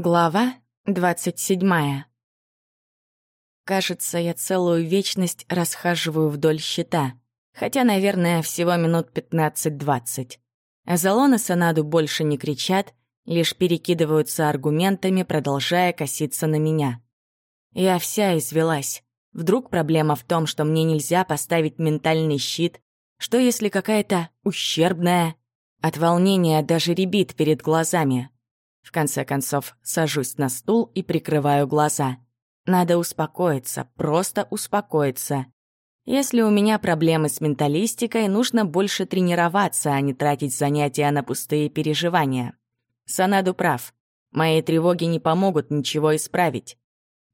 Глава двадцать седьмая. Кажется, я целую вечность расхаживаю вдоль щита, хотя, наверное, всего минут пятнадцать-двадцать. Азалон и Санаду больше не кричат, лишь перекидываются аргументами, продолжая коситься на меня. Я вся извелась. Вдруг проблема в том, что мне нельзя поставить ментальный щит, что если какая-то ущербная? От волнения даже ребит перед глазами. В конце концов, сажусь на стул и прикрываю глаза. Надо успокоиться, просто успокоиться. Если у меня проблемы с менталистикой, нужно больше тренироваться, а не тратить занятия на пустые переживания. Санаду прав. Мои тревоги не помогут ничего исправить.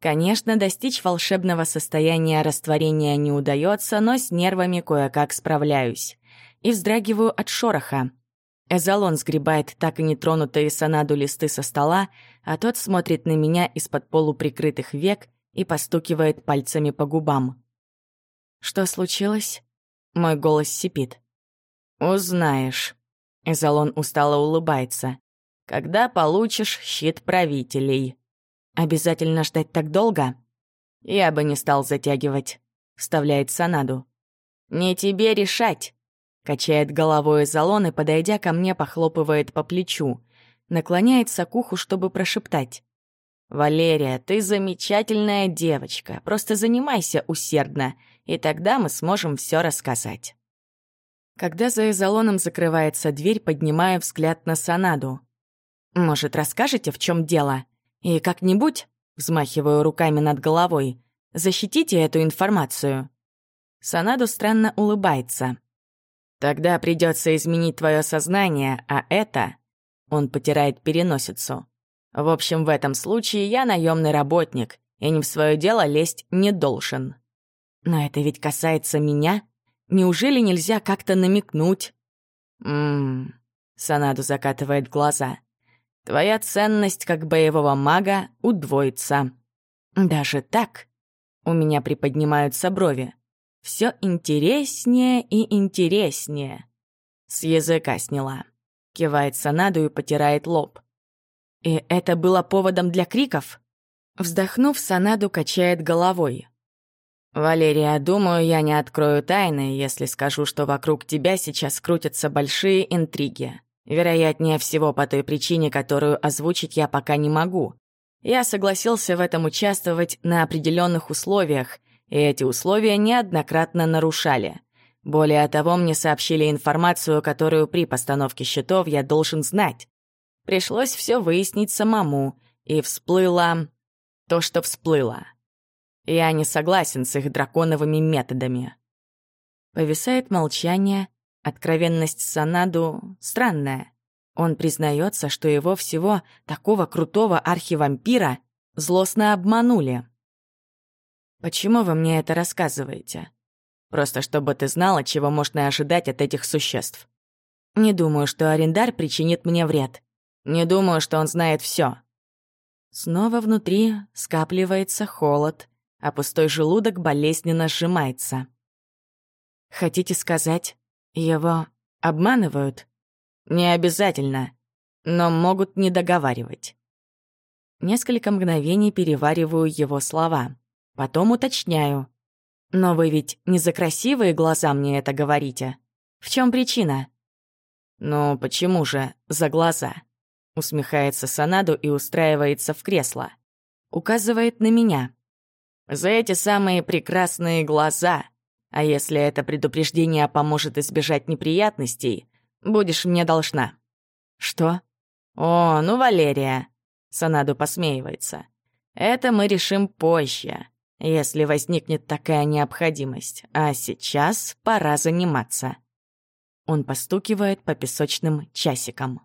Конечно, достичь волшебного состояния растворения не удается, но с нервами кое-как справляюсь. И вздрагиваю от шороха. Эзолон сгребает так и нетронутые санаду листы со стола, а тот смотрит на меня из-под полуприкрытых век и постукивает пальцами по губам. «Что случилось?» Мой голос сипит. «Узнаешь». Эзолон устало улыбается. «Когда получишь щит правителей». «Обязательно ждать так долго?» «Я бы не стал затягивать», — вставляет Санаду. «Не тебе решать», Качает головой из и, подойдя ко мне, похлопывает по плечу. Наклоняется к уху, чтобы прошептать. «Валерия, ты замечательная девочка. Просто занимайся усердно, и тогда мы сможем все рассказать». Когда за изолоном закрывается дверь, поднимаю взгляд на Санаду. «Может, расскажете, в чем дело? И как-нибудь, взмахиваю руками над головой, защитите эту информацию». Санаду странно улыбается. Тогда придется изменить твое сознание, а это... Он потирает переносицу. В общем, в этом случае я наемный работник, и не в свое дело лезть не должен. Но это ведь касается меня. Неужели нельзя как-то намекнуть? Ммм... Санаду закатывает глаза. Твоя ценность как боевого мага удвоится. Даже так? У меня приподнимаются брови все интереснее и интереснее. С языка сняла. Кивает Санаду и потирает лоб. И это было поводом для криков? Вздохнув, Санаду качает головой. «Валерия, думаю, я не открою тайны, если скажу, что вокруг тебя сейчас крутятся большие интриги. Вероятнее всего по той причине, которую озвучить я пока не могу. Я согласился в этом участвовать на определенных условиях, и эти условия неоднократно нарушали. Более того, мне сообщили информацию, которую при постановке счетов я должен знать. Пришлось все выяснить самому, и всплыло то, что всплыло. Я не согласен с их драконовыми методами. Повисает молчание, откровенность Санаду странная. Он признается, что его всего, такого крутого архивампира, злостно обманули. Почему вы мне это рассказываете? Просто чтобы ты знала, чего можно ожидать от этих существ. Не думаю, что арендар причинит мне вред. Не думаю, что он знает все. Снова внутри скапливается холод, а пустой желудок болезненно сжимается. Хотите сказать, его обманывают? Не обязательно, но могут не договаривать. Несколько мгновений перевариваю его слова. Потом уточняю. «Но вы ведь не за красивые глаза мне это говорите. В чем причина?» «Ну, почему же за глаза?» Усмехается Санаду и устраивается в кресло. Указывает на меня. «За эти самые прекрасные глаза. А если это предупреждение поможет избежать неприятностей, будешь мне должна». «Что?» «О, ну, Валерия!» Санаду посмеивается. «Это мы решим позже если возникнет такая необходимость. А сейчас пора заниматься. Он постукивает по песочным часикам.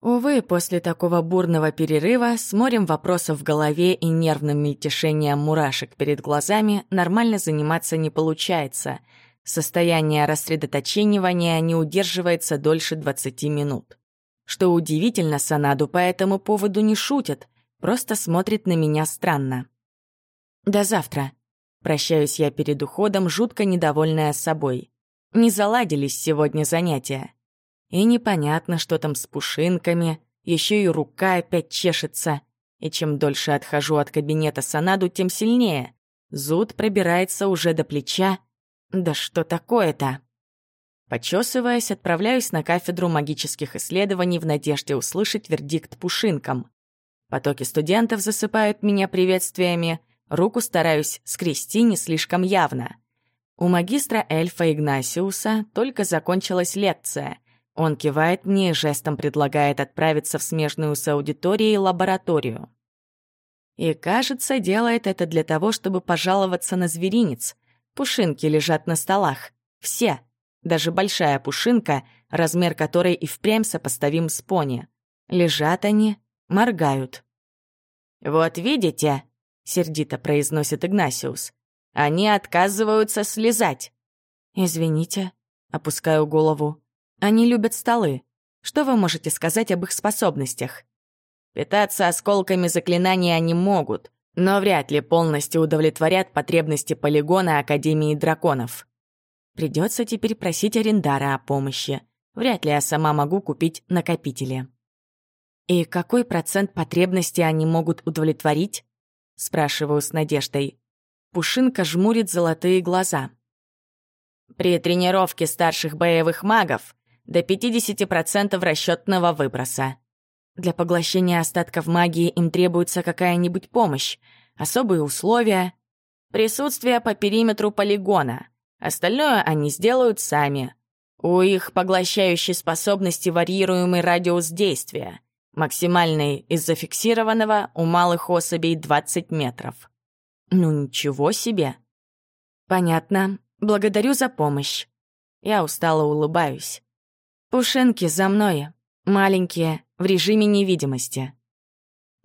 Увы, после такого бурного перерыва с морем вопросов в голове и нервным мельтешением мурашек перед глазами нормально заниматься не получается. Состояние рассредоточенивания не удерживается дольше 20 минут. Что удивительно, Санаду по этому поводу не шутит, просто смотрит на меня странно. До завтра. Прощаюсь я перед уходом, жутко недовольная собой. Не заладились сегодня занятия. И непонятно, что там с пушинками, еще и рука опять чешется. И чем дольше отхожу от кабинета Санаду, тем сильнее. Зуд пробирается уже до плеча. Да что такое-то? Почесываясь, отправляюсь на кафедру магических исследований в надежде услышать вердикт пушинкам. Потоки студентов засыпают меня приветствиями, руку стараюсь скрести не слишком явно. У магистра эльфа Игнасиуса только закончилась лекция. Он кивает мне и жестом предлагает отправиться в смежную с аудиторией лабораторию. И, кажется, делает это для того, чтобы пожаловаться на зверинец. Пушинки лежат на столах. Все. Даже большая пушинка, размер которой и впрямь сопоставим с пони. Лежат они, моргают. «Вот видите», — сердито произносит Игнасиус, «они отказываются слезать». «Извините», — опускаю голову. «Они любят столы. Что вы можете сказать об их способностях?» Питаться осколками заклинания они могут, но вряд ли полностью удовлетворят потребности полигона Академии драконов. Придется теперь просить Арендара о помощи. Вряд ли я сама могу купить накопители. «И какой процент потребностей они могут удовлетворить?» — спрашиваю с надеждой. Пушинка жмурит золотые глаза. «При тренировке старших боевых магов до 50% расчетного выброса. Для поглощения остатков магии им требуется какая-нибудь помощь, особые условия, присутствие по периметру полигона — Остальное они сделают сами. У их поглощающей способности варьируемый радиус действия. Максимальный из зафиксированного у малых особей 20 метров. Ну ничего себе. Понятно. Благодарю за помощь. Я устало улыбаюсь. Пушинки за мной. Маленькие, в режиме невидимости.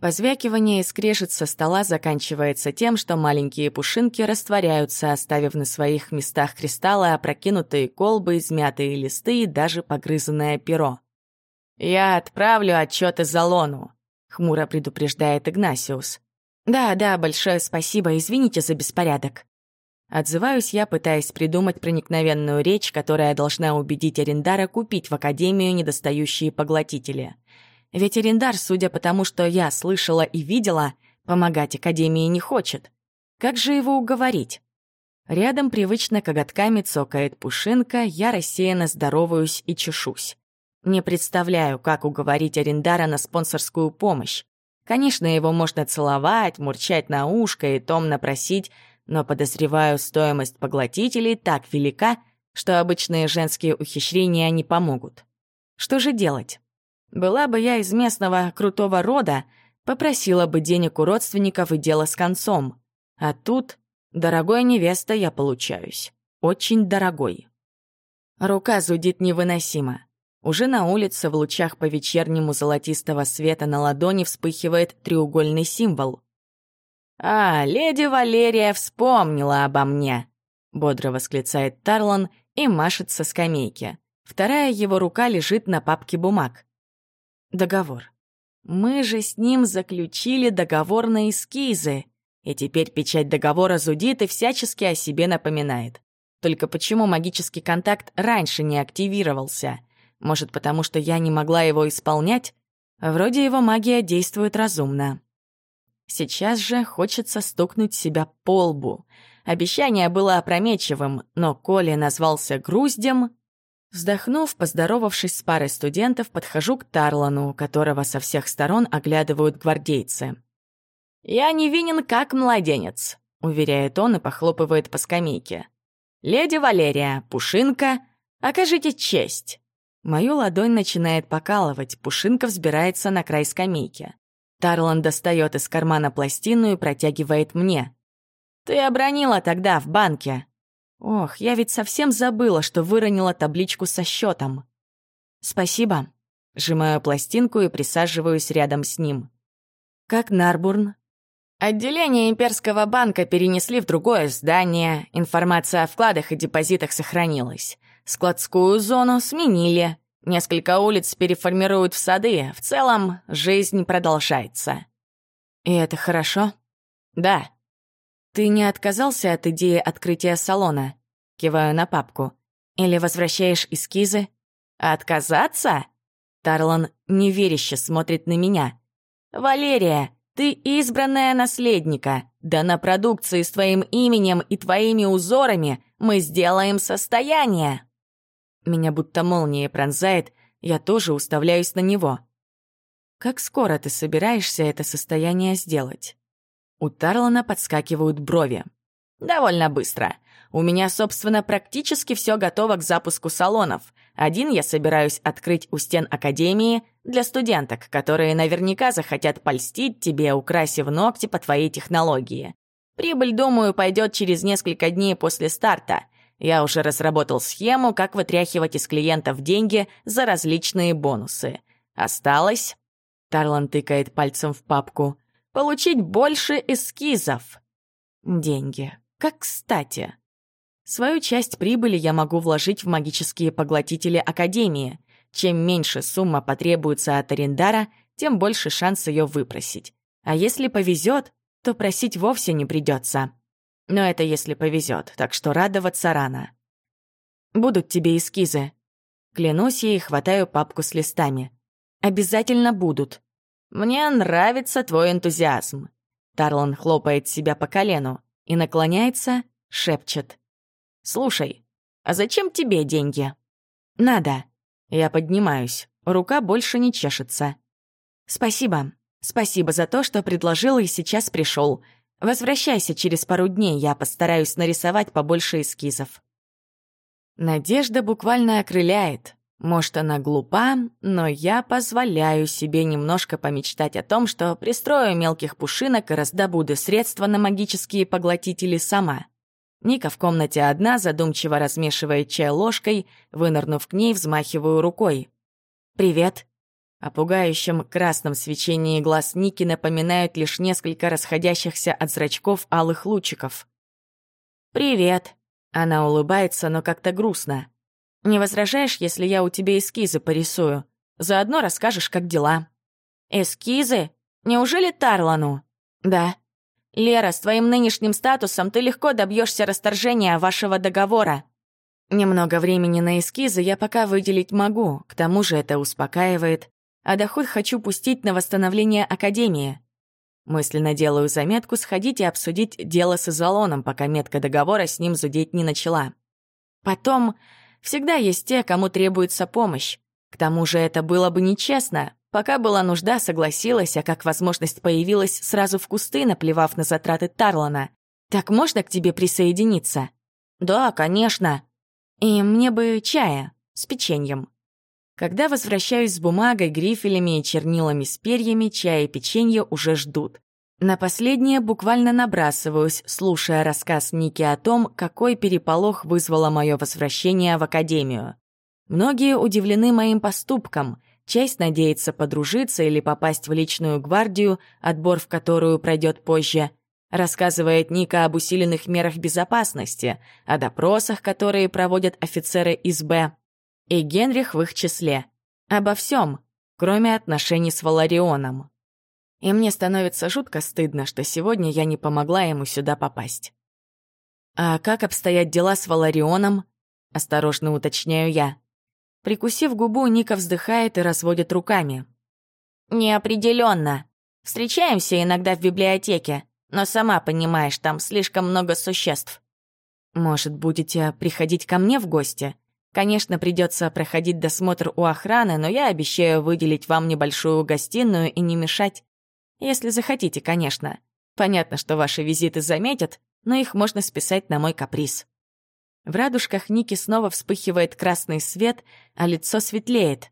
Позвякивание и скрежет со стола заканчивается тем, что маленькие пушинки растворяются, оставив на своих местах кристаллы, опрокинутые колбы, измятые листы и даже погрызанное перо. «Я отправлю отчеты Залону», — хмуро предупреждает Игнасиус. «Да, да, большое спасибо, извините за беспорядок». Отзываюсь я, пытаясь придумать проникновенную речь, которая должна убедить Арендара купить в Академию недостающие поглотители. Ведь Арендар, судя по тому, что я слышала и видела, помогать Академии не хочет. Как же его уговорить? Рядом привычно коготками цокает пушинка, я рассеянно здороваюсь и чешусь. Не представляю, как уговорить Арендара на спонсорскую помощь. Конечно, его можно целовать, мурчать на ушко и томно просить, но, подозреваю, стоимость поглотителей так велика, что обычные женские ухищрения не помогут. Что же делать? Была бы я из местного крутого рода, попросила бы денег у родственников и дело с концом. А тут, дорогой невеста, я получаюсь. Очень дорогой. Рука зудит невыносимо. Уже на улице в лучах по вечернему золотистого света на ладони вспыхивает треугольный символ. «А, леди Валерия вспомнила обо мне!» — бодро восклицает Тарлан и машет со скамейки. Вторая его рука лежит на папке бумаг. Договор. Мы же с ним заключили договор на эскизы, и теперь печать договора зудит и всячески о себе напоминает. Только почему магический контакт раньше не активировался? Может, потому что я не могла его исполнять? Вроде его магия действует разумно. Сейчас же хочется стукнуть себя по лбу. Обещание было опрометчивым, но Коля назвался груздем, Вздохнув, поздоровавшись с парой студентов, подхожу к Тарлану, которого со всех сторон оглядывают гвардейцы. «Я невинен, как младенец», — уверяет он и похлопывает по скамейке. «Леди Валерия, Пушинка, окажите честь». Мою ладонь начинает покалывать, Пушинка взбирается на край скамейки. Тарлан достает из кармана пластину и протягивает мне. «Ты обронила тогда в банке», Ох, я ведь совсем забыла, что выронила табличку со счетом. Спасибо. Сжимаю пластинку и присаживаюсь рядом с ним. Как Нарбурн? Отделение Имперского банка перенесли в другое здание. Информация о вкладах и депозитах сохранилась. Складскую зону сменили. Несколько улиц переформируют в сады. В целом, жизнь продолжается. И это хорошо? Да. «Ты не отказался от идеи открытия салона?» Киваю на папку. «Или возвращаешь эскизы?» «Отказаться?» Тарлан неверяще смотрит на меня. «Валерия, ты избранная наследника. Да на продукции с твоим именем и твоими узорами мы сделаем состояние!» Меня будто молнией пронзает, я тоже уставляюсь на него. «Как скоро ты собираешься это состояние сделать?» У Тарлана подскакивают брови. «Довольно быстро. У меня, собственно, практически все готово к запуску салонов. Один я собираюсь открыть у стен Академии для студенток, которые наверняка захотят польстить тебе, украсив ногти по твоей технологии. Прибыль, думаю, пойдет через несколько дней после старта. Я уже разработал схему, как вытряхивать из клиентов деньги за различные бонусы. Осталось... Тарлан тыкает пальцем в папку получить больше эскизов. Деньги. Как кстати. Свою часть прибыли я могу вложить в магические поглотители Академии. Чем меньше сумма потребуется от арендара, тем больше шанс ее выпросить. А если повезет, то просить вовсе не придется. Но это если повезет, так что радоваться рано. Будут тебе эскизы. Клянусь ей, хватаю папку с листами. Обязательно будут. «Мне нравится твой энтузиазм». Тарлан хлопает себя по колену и наклоняется, шепчет. «Слушай, а зачем тебе деньги?» «Надо». Я поднимаюсь, рука больше не чешется. «Спасибо. Спасибо за то, что предложил и сейчас пришел. Возвращайся через пару дней, я постараюсь нарисовать побольше эскизов». Надежда буквально окрыляет. Может, она глупа, но я позволяю себе немножко помечтать о том, что пристрою мелких пушинок и раздобуду средства на магические поглотители сама. Ника в комнате одна, задумчиво размешивает чай ложкой, вынырнув к ней, взмахиваю рукой. «Привет». О пугающем красном свечении глаз Ники напоминают лишь несколько расходящихся от зрачков алых лучиков. «Привет». Она улыбается, но как-то грустно. Не возражаешь, если я у тебя эскизы порисую? Заодно расскажешь, как дела». «Эскизы? Неужели Тарлану?» «Да». «Лера, с твоим нынешним статусом ты легко добьешься расторжения вашего договора». Немного времени на эскизы я пока выделить могу, к тому же это успокаивает, а доход хочу пустить на восстановление Академии. Мысленно делаю заметку сходить и обсудить дело с Изолоном, пока метка договора с ним зудеть не начала. Потом Всегда есть те, кому требуется помощь. К тому же это было бы нечестно. Пока была нужда, согласилась, а как возможность появилась, сразу в кусты, наплевав на затраты Тарлана. «Так можно к тебе присоединиться?» «Да, конечно». «И мне бы чая с печеньем». Когда возвращаюсь с бумагой, грифелями и чернилами с перьями, чай и печенье уже ждут. На последнее буквально набрасываюсь, слушая рассказ Ники о том, какой переполох вызвало мое возвращение в академию. Многие удивлены моим поступком, часть надеется подружиться или попасть в личную гвардию, отбор в которую пройдет позже. Рассказывает Ника об усиленных мерах безопасности, о допросах, которые проводят офицеры из Б. И Генрих в их числе. Обо всем, кроме отношений с Валарионом и мне становится жутко стыдно, что сегодня я не помогла ему сюда попасть. «А как обстоят дела с Валарионом?» — осторожно уточняю я. Прикусив губу, Ника вздыхает и разводит руками. «Неопределенно. Встречаемся иногда в библиотеке, но сама понимаешь, там слишком много существ». «Может, будете приходить ко мне в гости?» Конечно, придется проходить досмотр у охраны, но я обещаю выделить вам небольшую гостиную и не мешать. Если захотите, конечно. Понятно, что ваши визиты заметят, но их можно списать на мой каприз. В радужках Ники снова вспыхивает красный свет, а лицо светлеет.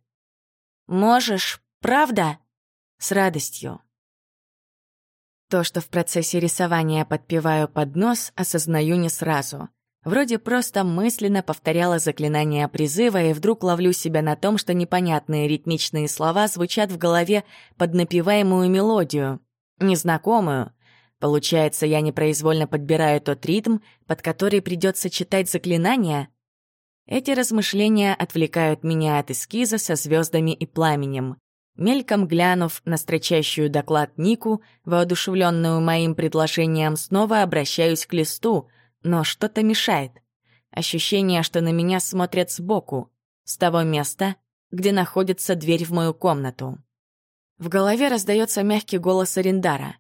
«Можешь, правда?» «С радостью». То, что в процессе рисования подпеваю под нос, осознаю не сразу — Вроде просто мысленно повторяла заклинание призыва, и вдруг ловлю себя на том, что непонятные ритмичные слова звучат в голове под напеваемую мелодию, незнакомую. Получается, я непроизвольно подбираю тот ритм, под который придется читать заклинания. Эти размышления отвлекают меня от эскиза со звездами и пламенем. Мельком глянув на строчащую доклад Нику, воодушевленную моим предложением, снова обращаюсь к листу — но что-то мешает. Ощущение, что на меня смотрят сбоку, с того места, где находится дверь в мою комнату. В голове раздается мягкий голос Арендара.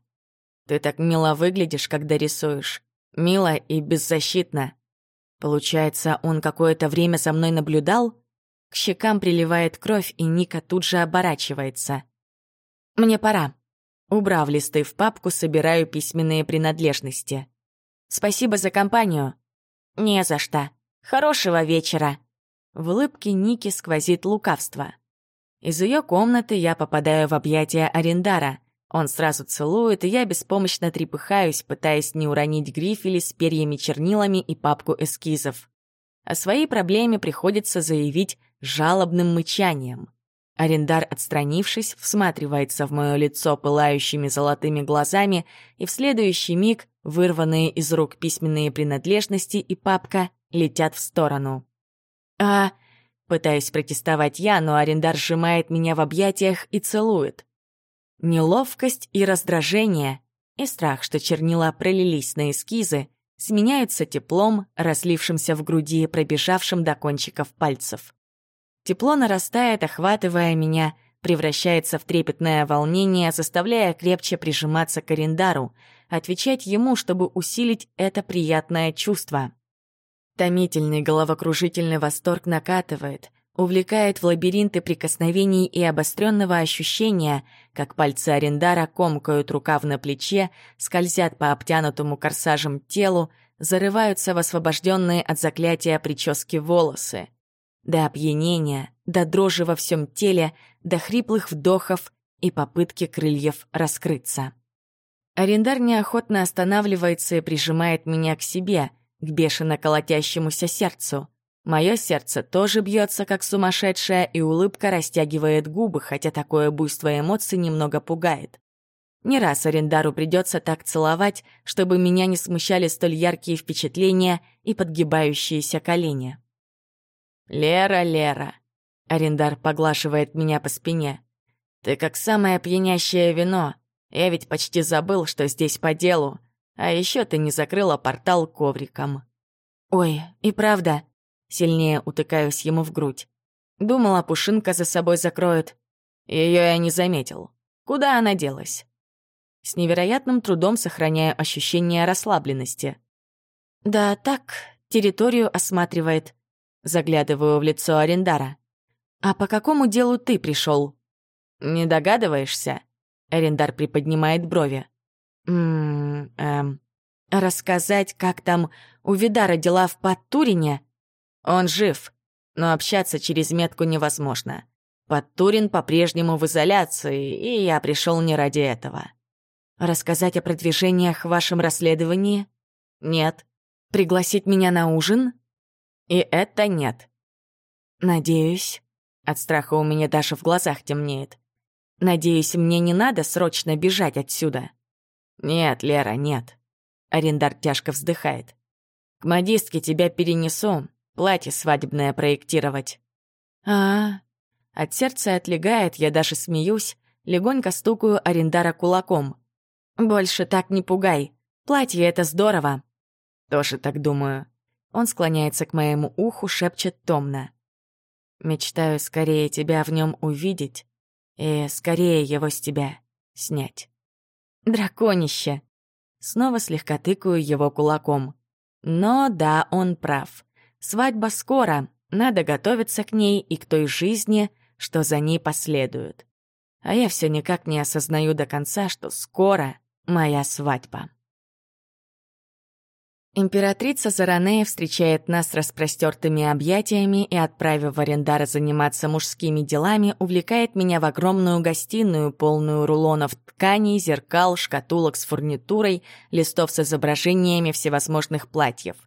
«Ты так мило выглядишь, когда рисуешь. Мило и беззащитно». Получается, он какое-то время за мной наблюдал? К щекам приливает кровь, и Ника тут же оборачивается. «Мне пора». Убрав листы в папку, собираю письменные принадлежности. «Спасибо за компанию». «Не за что. Хорошего вечера». В улыбке Ники сквозит лукавство. Из ее комнаты я попадаю в объятия Арендара. Он сразу целует, и я беспомощно трепыхаюсь, пытаясь не уронить грифели с перьями-чернилами и папку эскизов. О своей проблеме приходится заявить жалобным мычанием. Арендар, отстранившись, всматривается в мое лицо пылающими золотыми глазами, и в следующий миг вырванные из рук письменные принадлежности и папка летят в сторону. «А...» — пытаюсь протестовать я, но Арендар сжимает меня в объятиях и целует. Неловкость и раздражение, и страх, что чернила пролились на эскизы, сменяются теплом, разлившимся в груди и пробежавшим до кончиков пальцев. Тепло нарастает, охватывая меня, превращается в трепетное волнение, заставляя крепче прижиматься к арендару, отвечать ему, чтобы усилить это приятное чувство. Томительный головокружительный восторг накатывает, увлекает в лабиринты прикосновений и обостренного ощущения, как пальцы арендара комкают рукав на плече, скользят по обтянутому корсажем телу, зарываются в освобожденные от заклятия прически волосы до опьянения, до дрожи во всем теле, до хриплых вдохов и попытки крыльев раскрыться. Арендар неохотно останавливается и прижимает меня к себе, к бешено колотящемуся сердцу. Мое сердце тоже бьется, как сумасшедшее, и улыбка растягивает губы, хотя такое буйство эмоций немного пугает. Не раз Арендару придется так целовать, чтобы меня не смущали столь яркие впечатления и подгибающиеся колени. «Лера, Лера!» Арендар поглашивает меня по спине. «Ты как самое пьянящее вино. Я ведь почти забыл, что здесь по делу. А еще ты не закрыла портал ковриком». «Ой, и правда». Сильнее утыкаюсь ему в грудь. Думала, Пушинка за собой закроет. Ее я не заметил. Куда она делась? С невероятным трудом сохраняю ощущение расслабленности. Да так, территорию осматривает. Заглядываю в лицо Арендара. «А по какому делу ты пришел? «Не догадываешься?» Арендар приподнимает брови. «Ммм, эм... Рассказать, как там у Видара дела в Подтурине?» «Он жив, но общаться через метку невозможно. Подтурин по-прежнему в изоляции, и я пришел не ради этого». «Рассказать о продвижениях в вашем расследовании?» «Нет». «Пригласить меня на ужин?» И это нет. Надеюсь. От страха у меня даже в глазах темнеет. Надеюсь, мне не надо срочно бежать отсюда. Нет, Лера, нет. Арендар тяжко вздыхает. К модистке тебя перенесу, платье свадебное проектировать. А, -а, а От сердца отлегает, я даже смеюсь, легонько стукаю Арендара кулаком. Больше так не пугай. Платье — это здорово. Тоже так думаю. Он склоняется к моему уху, шепчет томно. «Мечтаю скорее тебя в нем увидеть и скорее его с тебя снять». «Драконище!» Снова слегка тыкаю его кулаком. Но да, он прав. Свадьба скоро, надо готовиться к ней и к той жизни, что за ней последует. А я все никак не осознаю до конца, что скоро моя свадьба. Императрица Заранея встречает нас распростертыми объятиями и, отправив Арендара заниматься мужскими делами, увлекает меня в огромную гостиную, полную рулонов тканей, зеркал, шкатулок с фурнитурой, листов с изображениями всевозможных платьев.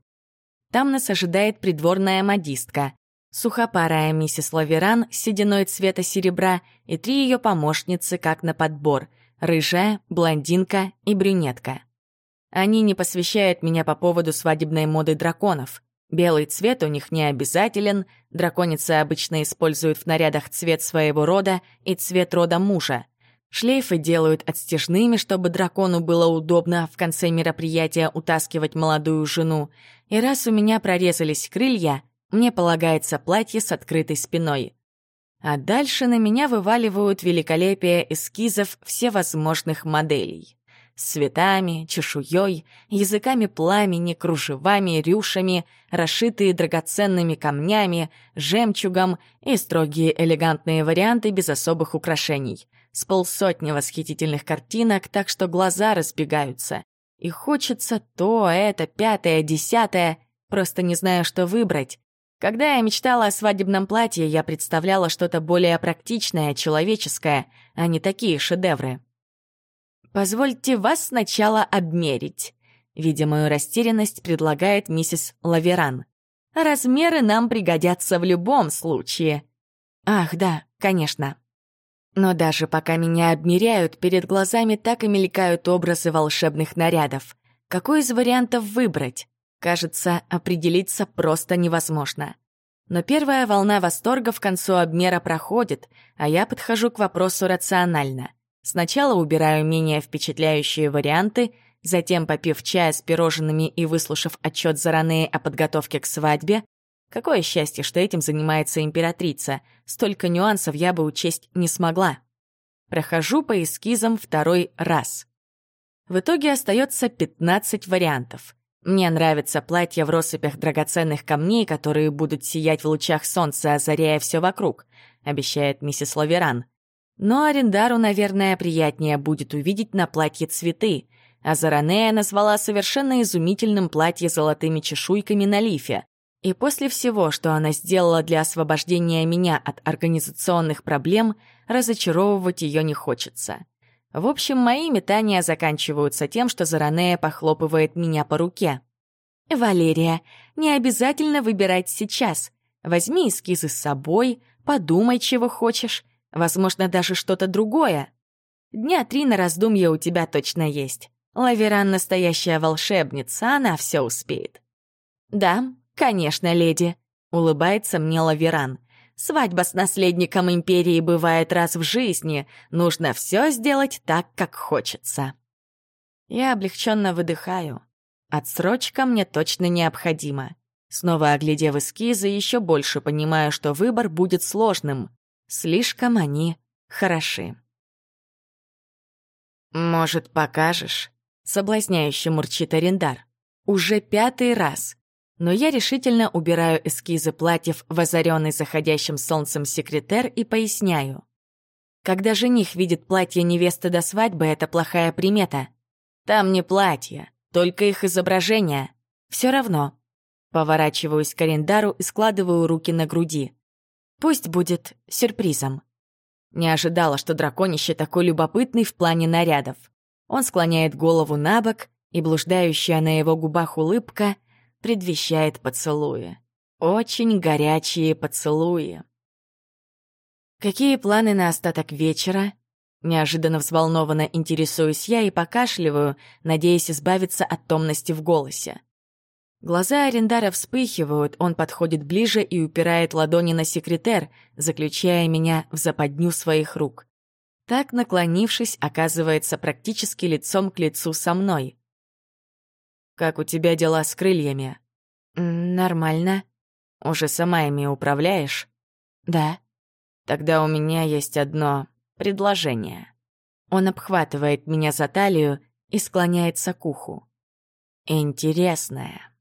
Там нас ожидает придворная модистка, сухопарая миссис Лаверан с сединой цвета серебра и три ее помощницы как на подбор — рыжая, блондинка и брюнетка. Они не посвящают меня по поводу свадебной моды драконов. Белый цвет у них не обязателен, драконицы обычно используют в нарядах цвет своего рода и цвет рода мужа. Шлейфы делают отстежными, чтобы дракону было удобно в конце мероприятия утаскивать молодую жену. И раз у меня прорезались крылья, мне полагается платье с открытой спиной. А дальше на меня вываливают великолепие эскизов всевозможных моделей. С цветами, чешуей, языками пламени, кружевами, рюшами, расшитые драгоценными камнями, жемчугом и строгие элегантные варианты без особых украшений. С полсотни восхитительных картинок, так что глаза разбегаются. И хочется то, это, пятое, десятое, просто не знаю, что выбрать. Когда я мечтала о свадебном платье, я представляла что-то более практичное, человеческое, а не такие шедевры. «Позвольте вас сначала обмерить», — видя мою растерянность, предлагает миссис Лаверан. «Размеры нам пригодятся в любом случае». «Ах, да, конечно». Но даже пока меня обмеряют, перед глазами так и мелькают образы волшебных нарядов. Какой из вариантов выбрать? Кажется, определиться просто невозможно. Но первая волна восторга в концу обмера проходит, а я подхожу к вопросу рационально. Сначала убираю менее впечатляющие варианты, затем, попив чая с пирожными и выслушав отчет Заранее о подготовке к свадьбе, какое счастье, что этим занимается императрица, столько нюансов я бы учесть не смогла. Прохожу по эскизам второй раз. В итоге остается 15 вариантов. Мне нравится платье в россыпях драгоценных камней, которые будут сиять в лучах солнца, озаряя все вокруг, обещает миссис Лаверан. Но арендару, наверное, приятнее будет увидеть на платье цветы, а Заранея назвала совершенно изумительным платье золотыми чешуйками на лифе. И после всего, что она сделала для освобождения меня от организационных проблем, разочаровывать ее не хочется. В общем, мои метания заканчиваются тем, что Заранея похлопывает меня по руке. «Валерия, не обязательно выбирать сейчас. Возьми эскизы с собой, подумай, чего хочешь. Возможно, даже что-то другое. Дня три на раздумье у тебя точно есть. Лаверан — настоящая волшебница, она все успеет». «Да, конечно, леди», — улыбается мне Лаверан. Свадьба с наследником империи бывает раз в жизни. Нужно все сделать так, как хочется. Я облегченно выдыхаю. Отсрочка мне точно необходима. Снова оглядев эскизы, еще больше понимаю, что выбор будет сложным. Слишком они хороши. «Может, покажешь?» — соблазняюще мурчит арендар. «Уже пятый раз но я решительно убираю эскизы платьев в озаренный заходящим солнцем секретер и поясняю. Когда жених видит платье невесты до свадьбы, это плохая примета. Там не платье, только их изображение. Все равно. Поворачиваюсь к календару и складываю руки на груди. Пусть будет сюрпризом. Не ожидала, что драконище такой любопытный в плане нарядов. Он склоняет голову на бок, и блуждающая на его губах улыбка предвещает поцелуи. Очень горячие поцелуи. Какие планы на остаток вечера? Неожиданно взволнованно интересуюсь я и покашливаю, надеясь избавиться от томности в голосе. Глаза арендара вспыхивают, он подходит ближе и упирает ладони на секретер, заключая меня в западню своих рук. Так, наклонившись, оказывается практически лицом к лицу со мной. «Как у тебя дела с крыльями?» «Нормально. Уже сама ими управляешь?» «Да». «Тогда у меня есть одно предложение». Он обхватывает меня за талию и склоняется к уху. «Интересное».